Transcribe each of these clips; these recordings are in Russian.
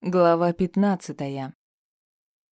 Глава пятнадцатая.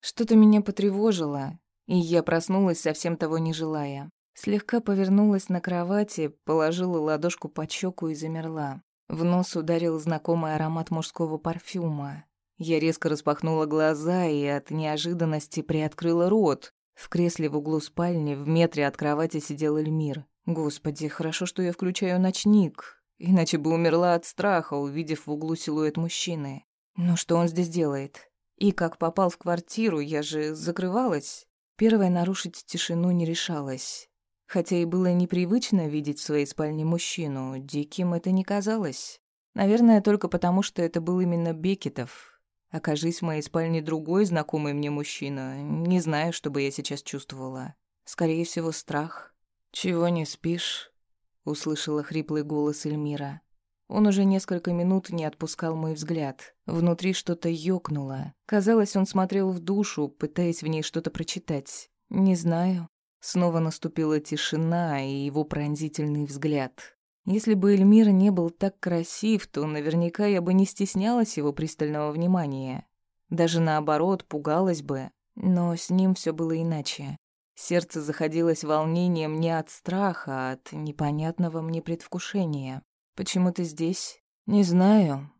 Что-то меня потревожило, и я проснулась, совсем того не желая. Слегка повернулась на кровати, положила ладошку под щеку и замерла. В нос ударил знакомый аромат мужского парфюма. Я резко распахнула глаза и от неожиданности приоткрыла рот. В кресле в углу спальни в метре от кровати сидел Эльмир. Господи, хорошо, что я включаю ночник, иначе бы умерла от страха, увидев в углу силуэт мужчины. Но что он здесь делает? И как попал в квартиру, я же закрывалась. Первая нарушить тишину не решалась. Хотя и было непривычно видеть в своей спальне мужчину, диким это не казалось. Наверное, только потому, что это был именно Бекетов. Окажись в моей спальне другой знакомый мне мужчина, не знаю, что бы я сейчас чувствовала. Скорее всего, страх. «Чего не спишь?» — услышала хриплый голос Эльмира. Он уже несколько минут не отпускал мой взгляд. Внутри что-то ёкнуло. Казалось, он смотрел в душу, пытаясь в ней что-то прочитать. Не знаю. Снова наступила тишина и его пронзительный взгляд. Если бы Эльмир не был так красив, то наверняка я бы не стеснялась его пристального внимания. Даже наоборот, пугалась бы. Но с ним все было иначе. Сердце заходилось волнением не от страха, а от непонятного мне предвкушения. «Почему ты здесь?» «Не знаю».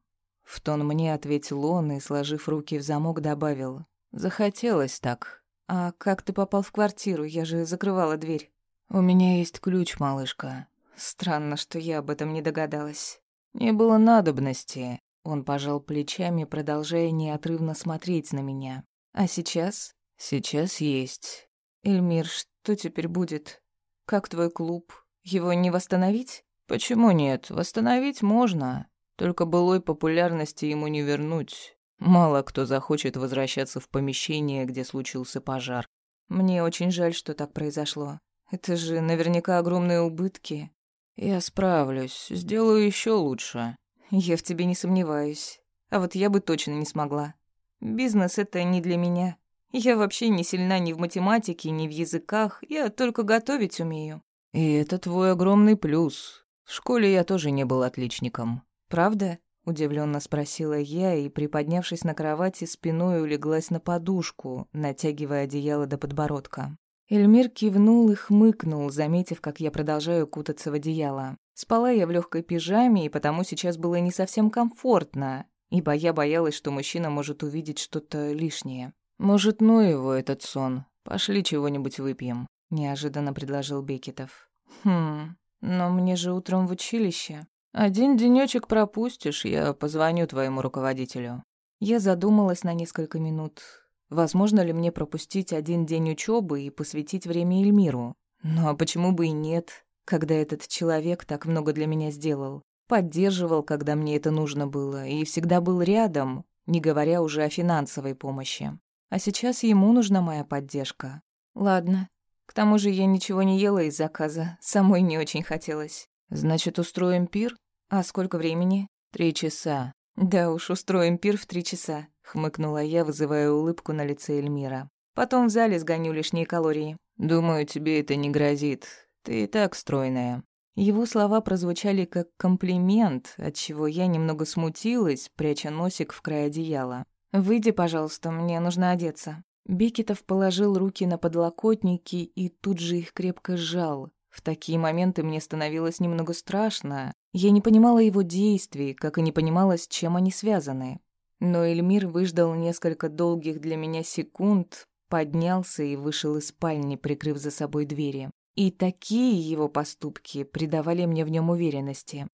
В тон мне ответил он и, сложив руки в замок, добавил. «Захотелось так. А как ты попал в квартиру? Я же закрывала дверь». «У меня есть ключ, малышка. Странно, что я об этом не догадалась. Не было надобности». Он пожал плечами, продолжая неотрывно смотреть на меня. «А сейчас?» «Сейчас есть». «Эльмир, что теперь будет? Как твой клуб? Его не восстановить?» Почему нет? Восстановить можно. Только былой популярности ему не вернуть. Мало кто захочет возвращаться в помещение, где случился пожар. Мне очень жаль, что так произошло. Это же наверняка огромные убытки. Я справлюсь, сделаю еще лучше. Я в тебе не сомневаюсь. А вот я бы точно не смогла. Бизнес — это не для меня. Я вообще не сильна ни в математике, ни в языках. Я только готовить умею. И это твой огромный плюс. В школе я тоже не был отличником. Правда? Удивленно спросила я и, приподнявшись на кровати, спиной улеглась на подушку, натягивая одеяло до подбородка. Эльмир кивнул и хмыкнул, заметив, как я продолжаю кутаться в одеяло. Спала я в легкой пижаме, и потому сейчас было не совсем комфортно, ибо я боялась, что мужчина может увидеть что-то лишнее. «Может, ну его, этот сон. Пошли чего-нибудь выпьем», — неожиданно предложил Бекетов. «Хм, но мне же утром в училище. Один денечек пропустишь, я позвоню твоему руководителю. Я задумалась на несколько минут. Возможно ли мне пропустить один день учебы и посвятить время Эльмиру? Ну а почему бы и нет, когда этот человек так много для меня сделал? Поддерживал, когда мне это нужно было, и всегда был рядом, не говоря уже о финансовой помощи. А сейчас ему нужна моя поддержка. Ладно, к тому же я ничего не ела из заказа, самой не очень хотелось. Значит, устроим пир? А сколько времени? Три часа. Да уж, устроим пир в три часа, хмыкнула я, вызывая улыбку на лице Эльмира. Потом в зале сгоню лишние калории. Думаю, тебе это не грозит. Ты и так стройная. Его слова прозвучали как комплимент, от чего я немного смутилась, пряча носик в край одеяла. «Выйди, пожалуйста, мне нужно одеться». Бекетов положил руки на подлокотники и тут же их крепко сжал. В такие моменты мне становилось немного страшно. Я не понимала его действий, как и не понимала, с чем они связаны. Но Эльмир выждал несколько долгих для меня секунд, поднялся и вышел из спальни, прикрыв за собой двери. И такие его поступки придавали мне в нем уверенности.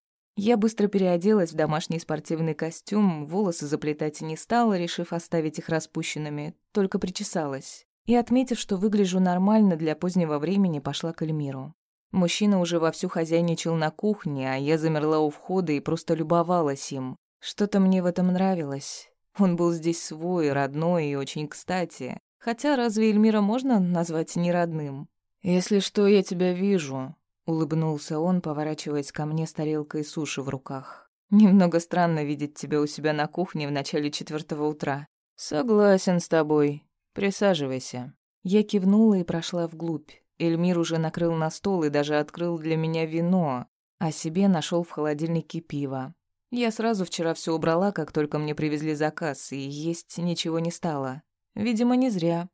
Я быстро переоделась в домашний спортивный костюм, волосы заплетать не стала, решив оставить их распущенными, только причесалась. И, отметив, что выгляжу нормально для позднего времени, пошла к Эльмиру. Мужчина уже вовсю хозяйничал на кухне, а я замерла у входа и просто любовалась им. Что-то мне в этом нравилось. Он был здесь свой, родной и очень кстати. Хотя разве Эльмира можно назвать неродным? «Если что, я тебя вижу», Улыбнулся он, поворачиваясь ко мне с тарелкой суши в руках. «Немного странно видеть тебя у себя на кухне в начале четвертого утра». «Согласен с тобой. Присаживайся». Я кивнула и прошла вглубь. Эльмир уже накрыл на стол и даже открыл для меня вино, а себе нашел в холодильнике пиво. Я сразу вчера все убрала, как только мне привезли заказ, и есть ничего не стало. Видимо, не зря.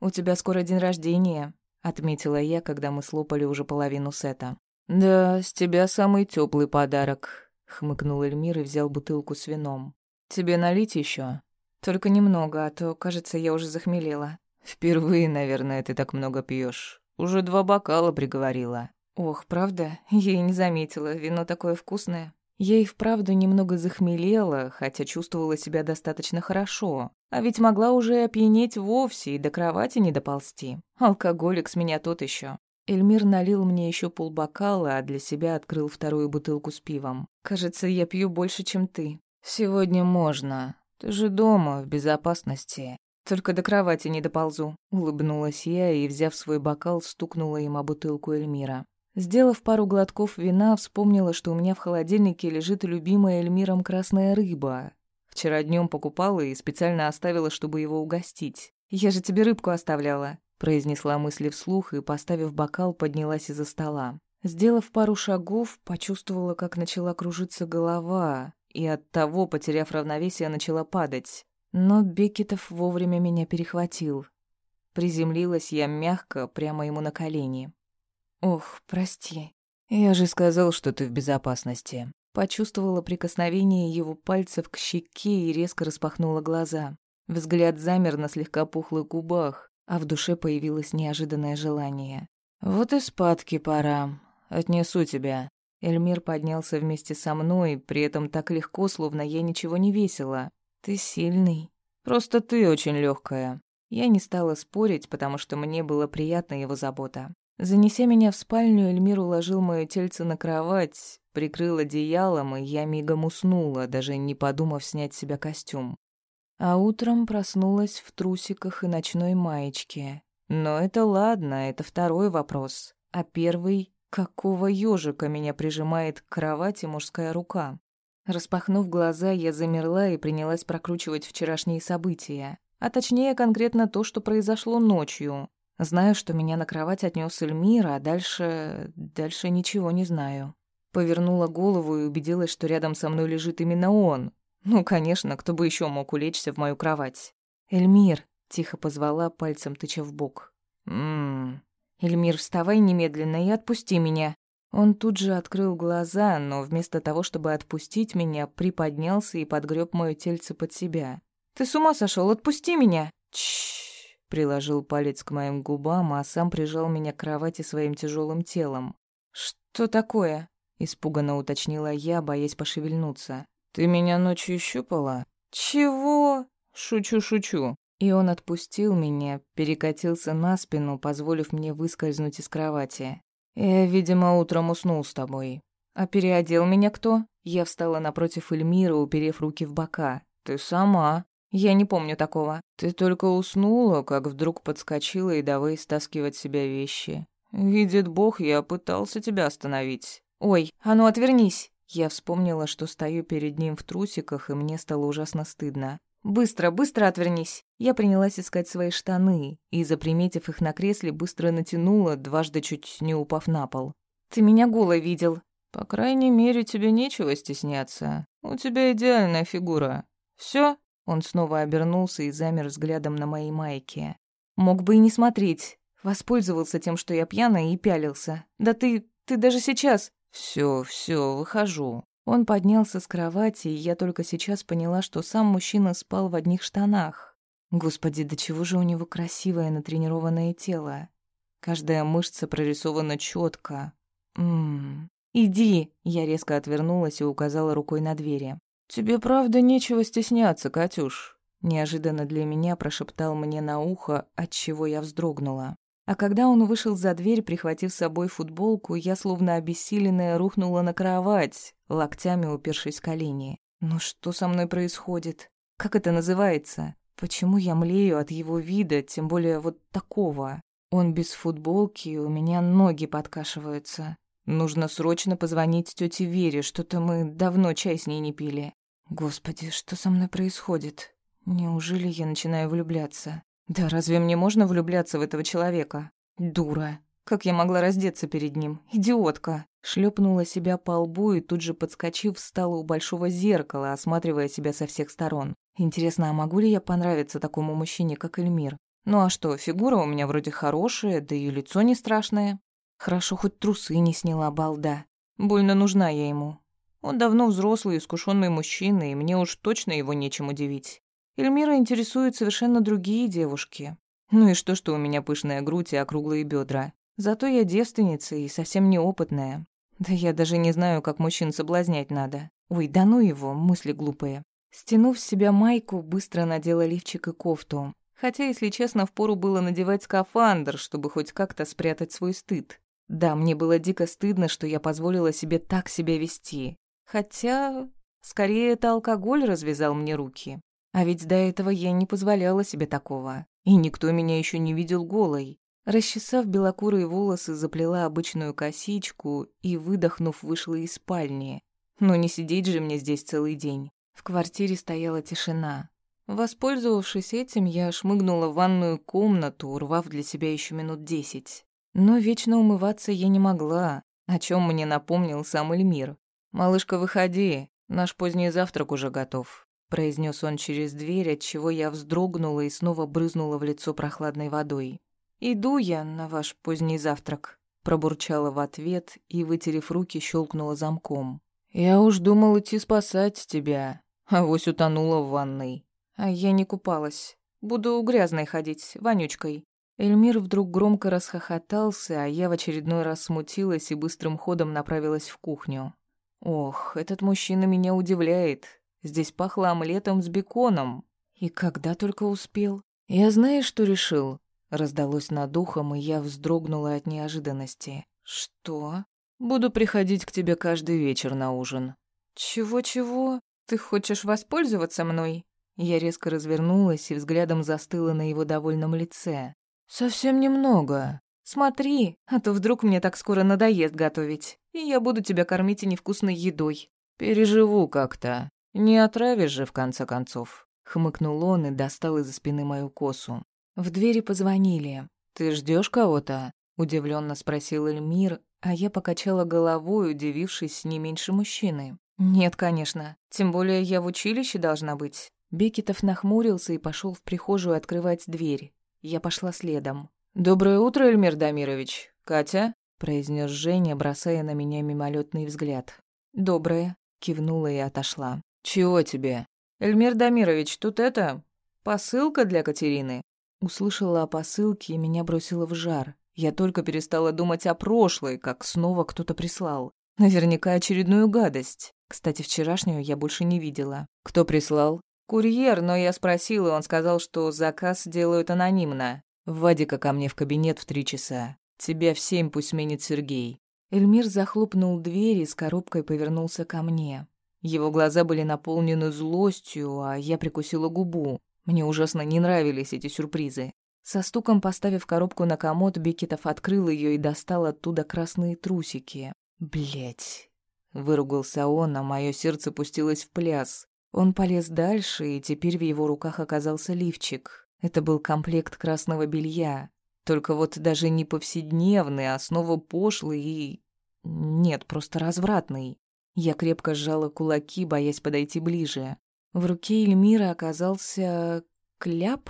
У тебя скоро день рождения, отметила я, когда мы слопали уже половину сета. Да, с тебя самый теплый подарок, хмыкнул Эльмир и взял бутылку с вином. Тебе налить еще? Только немного, а то, кажется, я уже захмелела. Впервые, наверное, ты так много пьешь. Уже два бокала приговорила. Ох, правда? Я и не заметила, вино такое вкусное. Я и вправду немного захмелела, хотя чувствовала себя достаточно хорошо. А ведь могла уже опьянеть вовсе и до кровати не доползти. Алкоголик с меня тот еще. Эльмир налил мне еще полбокала, а для себя открыл вторую бутылку с пивом. «Кажется, я пью больше, чем ты». «Сегодня можно. Ты же дома, в безопасности. Только до кровати не доползу», — улыбнулась я и, взяв свой бокал, стукнула им о бутылку Эльмира. Сделав пару глотков вина, вспомнила, что у меня в холодильнике лежит любимая Эльмиром красная рыба. Вчера днем покупала и специально оставила, чтобы его угостить. «Я же тебе рыбку оставляла», — произнесла мысли вслух и, поставив бокал, поднялась из-за стола. Сделав пару шагов, почувствовала, как начала кружиться голова, и от того, потеряв равновесие, начала падать. Но Бекетов вовремя меня перехватил. Приземлилась я мягко, прямо ему на колени. «Ох, прости. Я же сказал, что ты в безопасности». Почувствовала прикосновение его пальцев к щеке и резко распахнула глаза. Взгляд замер на слегка пухлых губах, а в душе появилось неожиданное желание. «Вот и спадки пора. Отнесу тебя». Эльмир поднялся вместе со мной, при этом так легко, словно я ничего не весила. «Ты сильный. Просто ты очень легкая. Я не стала спорить, потому что мне было приятна его забота. Занеся меня в спальню, Эльмир уложил моё тельце на кровать, прикрыл одеялом, и я мигом уснула, даже не подумав снять с себя костюм. А утром проснулась в трусиках и ночной маечке. Но это ладно, это второй вопрос. А первый — какого ёжика меня прижимает к кровати мужская рука? Распахнув глаза, я замерла и принялась прокручивать вчерашние события. А точнее, конкретно то, что произошло ночью. Знаю, что меня на кровать отнес Эльмир, а дальше... дальше ничего не знаю. Повернула голову и убедилась, что рядом со мной лежит именно он. Ну, конечно, кто бы еще мог улечься в мою кровать. «Эльмир», — тихо позвала, пальцем тыча в бок. «Ммм...» «Эльмир, вставай немедленно и отпусти меня». Он тут же открыл глаза, но вместо того, чтобы отпустить меня, приподнялся и подгреб мое тельце под себя. «Ты с ума сошел? Отпусти меня!» «Чшш!» Приложил палец к моим губам, а сам прижал меня к кровати своим тяжелым телом. «Что такое?» — испуганно уточнила я, боясь пошевельнуться. «Ты меня ночью щупала?» «Чего?» «Шучу, шучу». И он отпустил меня, перекатился на спину, позволив мне выскользнуть из кровати. «Я, видимо, утром уснул с тобой». «А переодел меня кто?» Я встала напротив Эльмира, уперев руки в бока. «Ты сама». Я не помню такого. Ты только уснула, как вдруг подскочила и давай стаскивать себя вещи. Видит Бог, я пытался тебя остановить. Ой, а ну отвернись. Я вспомнила, что стою перед ним в трусиках, и мне стало ужасно стыдно. «Быстро, быстро отвернись!» Я принялась искать свои штаны и, заприметив их на кресле, быстро натянула, дважды чуть не упав на пол. «Ты меня голой видел!» «По крайней мере, тебе нечего стесняться. У тебя идеальная фигура. Все, он снова обернулся и замер взглядом на моей майке. Мог бы и не смотреть. Воспользовался тем, что я пьяная, и пялился. Да ты... ты даже сейчас... Все, все, выхожу. Он поднялся с кровати, и я только сейчас поняла, что сам мужчина спал в одних штанах. Господи, до чего же у него красивое натренированное тело. Каждая мышца прорисована четко. Ммм. «Иди!» Я резко отвернулась и указала рукой на двери. «Тебе правда нечего стесняться, Катюш», — неожиданно для меня прошептал мне на ухо, от чего я вздрогнула. А когда он вышел за дверь, прихватив с собой футболку, я, словно обессиленная, рухнула на кровать, локтями упершись в колени. «Ну что со мной происходит? Как это называется? Почему я млею от его вида, тем более вот такого? Он без футболки, у меня ноги подкашиваются. Нужно срочно позвонить тете Вере, что-то мы давно чай с ней не пили. Господи, что со мной происходит? Неужели я начинаю влюбляться? Да разве мне можно влюбляться в этого человека? Дура. Как я могла раздеться перед ним? Идиотка. Шлепнула себя по лбу и тут же, подскочив, встала у большого зеркала, осматривая себя со всех сторон. Интересно, а могу ли я понравиться такому мужчине, как Эльмир? Ну а что, фигура у меня вроде хорошая, да и лицо не страшное. Хорошо, хоть трусы не сняла, балда. Больно нужна я ему. Он давно взрослый, искушенный мужчина, и мне уж точно его нечем удивить. Эльмира интересует совершенно другие девушки. Ну и что, что у меня пышная грудь и округлые бедра. Зато я девственница и совсем неопытная. Да я даже не знаю, как мужчин соблазнять надо. Ой, да ну его, мысли глупые. Стянув с себя майку, быстро надела лифчик и кофту. Хотя, если честно, впору было надевать скафандр, чтобы хоть как-то спрятать свой стыд. Да, мне было дико стыдно, что я позволила себе так себя вести. Хотя, скорее, это алкоголь развязал мне руки. А ведь до этого я не позволяла себе такого. И никто меня еще не видел голой. Расчесав белокурые волосы, заплела обычную косичку и, выдохнув, вышла из спальни. Но не сидеть же мне здесь целый день. В квартире стояла тишина. Воспользовавшись этим, я шмыгнула в ванную комнату, урвав для себя еще минут десять. Но вечно умываться я не могла, о чем мне напомнил сам Эльмир. «Малышка, выходи, наш поздний завтрак уже готов», произнес он через дверь, от чего я вздрогнула и снова брызнула в лицо прохладной водой. «Иду я на ваш поздний завтрак», пробурчала в ответ и, вытерев руки, щелкнула замком. «Я уж думал идти спасать тебя, а вось утонула в ванной». А я не купалась. Буду грязной ходить, вонючкой. Эльмир вдруг громко расхохотался, а я в очередной раз смутилась и быстрым ходом направилась в кухню. Ох, этот мужчина меня удивляет. Здесь пахло омлетом с беконом. И когда только успел. Я знаешь, что решил? Раздалось над ухом, и я вздрогнула от неожиданности. Что? Буду приходить к тебе каждый вечер на ужин. Чего-чего? Ты хочешь воспользоваться мной? Я резко развернулась и взглядом застыла на его довольном лице. «Совсем немного. Смотри, а то вдруг мне так скоро надоест готовить, и я буду тебя кормить и невкусной едой». «Переживу как-то. Не отравишь же, в конце концов». Хмыкнул он и достал из-за спины мою косу. В двери позвонили. «Ты ждешь кого-то?» Удивленно спросил Эльмир, а я покачала головой, удивившись не меньше мужчины. «Нет, конечно. Тем более я в училище должна быть. Бекетов нахмурился и пошел в прихожую открывать дверь. Я пошла следом. «Доброе утро, Эльмир Дамирович. Катя?» — произнес Женя, бросая на меня мимолетный взгляд. «Доброе», — кивнула и отошла. «Чего тебе?» «Эльмир Дамирович, тут это... посылка для Катерины». Услышала о посылке и меня бросило в жар. Я только перестала думать о прошлой, как снова кто-то прислал. Наверняка очередную гадость. Кстати, вчерашнюю я больше не видела. Кто прислал? Курьер, но я спросил, и он сказал, что заказ делают анонимно. Вадика ко мне в кабинет в три часа. Тебя в семь пусть сменит Сергей. Эльмир захлопнул дверь и с коробкой повернулся ко мне. Его глаза были наполнены злостью, а я прикусила губу. Мне ужасно не нравились эти сюрпризы. Со стуком поставив коробку на комод, Бекетов открыл ее и достал оттуда красные трусики. Блять. Выругался он, а мое сердце пустилось в пляс. Он полез дальше, и теперь в его руках оказался лифчик. Это был комплект красного белья. Только вот даже не повседневный, а снова пошлый и... Нет, просто развратный. Я крепко сжала кулаки, боясь подойти ближе. В руке Эльмира оказался... кляп?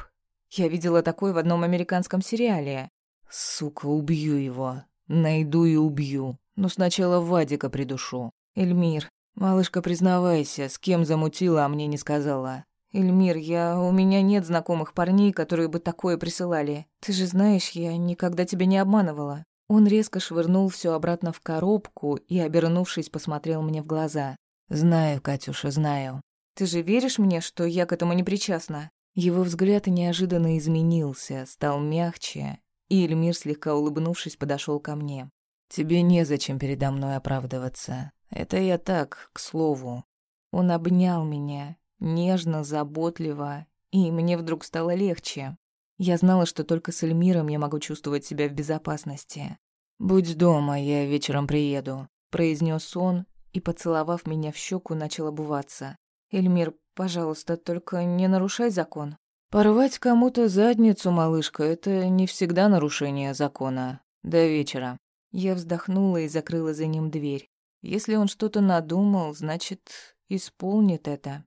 Я видела такой в одном американском сериале. Сука, убью его. Найду и убью. Но сначала Вадика придушу. Эльмир, «Малышка, признавайся, с кем замутила, а мне не сказала?» «Эльмир, я... у меня нет знакомых парней, которые бы такое присылали. Ты же знаешь, я никогда тебя не обманывала». Он резко швырнул все обратно в коробку и, обернувшись, посмотрел мне в глаза. «Знаю, Катюша, знаю. Ты же веришь мне, что я к этому не причастна?» Его взгляд неожиданно изменился, стал мягче, и Эльмир, слегка улыбнувшись, подошел ко мне. «Тебе незачем передо мной оправдываться. Это я так, к слову. Он обнял меня, нежно, заботливо, и мне вдруг стало легче. Я знала, что только с Эльмиром я могу чувствовать себя в безопасности. «Будь дома, я вечером приеду», — произнес он, и, поцеловав меня в щеку, начал обуваться. «Эльмир, пожалуйста, только не нарушай закон». «Порвать кому-то задницу, малышка, это не всегда нарушение закона. До вечера. Я вздохнула и закрыла за ним дверь. Если он что-то надумал, значит, исполнит это.